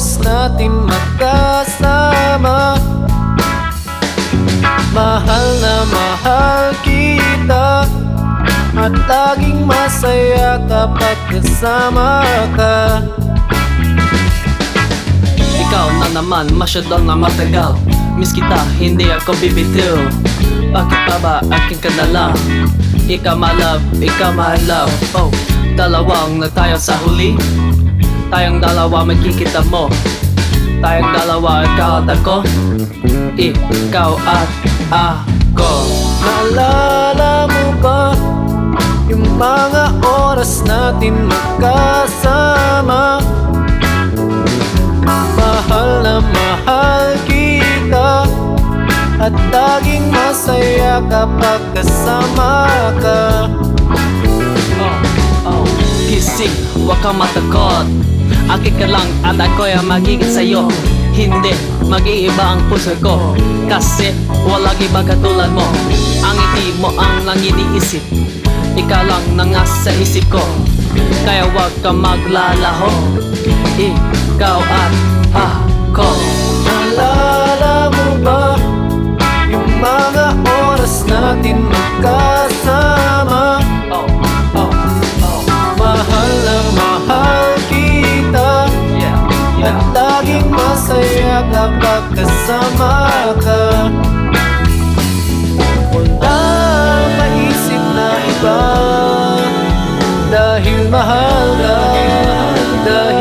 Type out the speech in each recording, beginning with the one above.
oras natin magkasama. Mahal na mahal kita At laging masaya kapag kasama ka. Ikaw na naman masyado na matagal. Miss kita, hindi ako bibitiw. Bakit pa ba akin ka na lang? Ikaw my love, ikaw my love. Oh, dalawang na tayo sa huli. Tayong dalawa magkikita mo. Tayong dalawa, ikaw at ako. Ikaw at ako. Naalala mo ba Yung mga oras natin magkasama? Mahal na mahal kita At laging masaya kapag kasama ka. Oh, oh, gising, huwag kang matakot Akin ka lang at ako'y magiging sa'yo. Hindi, mag-iiba ang puso ko. Kasi walang iba katulad mo. Ang ngiti mo ang lang iniisip Ikaw lang na nasa isip ko. Kaya huwag kang maglalaho. Ikaw at ako ka. Walang maisip na iba. Dahil mahal ka Dahil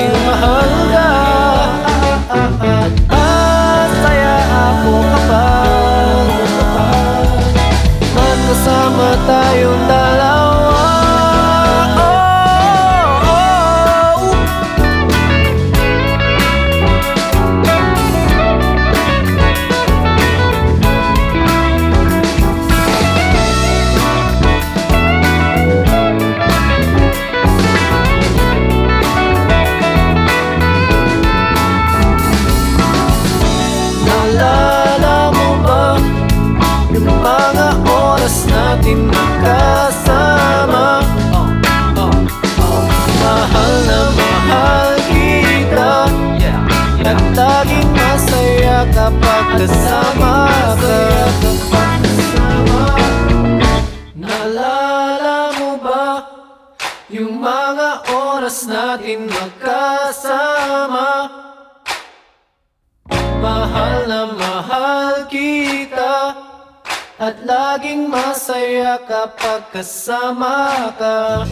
natin magkasama. Oh, oh, oh, Mahal na mahal kita. Yeah, At yeah laging masaya kapag kasama ka. Naalala mo ba Yung mga oras natin magkasama At laging masaya kapag kasama ka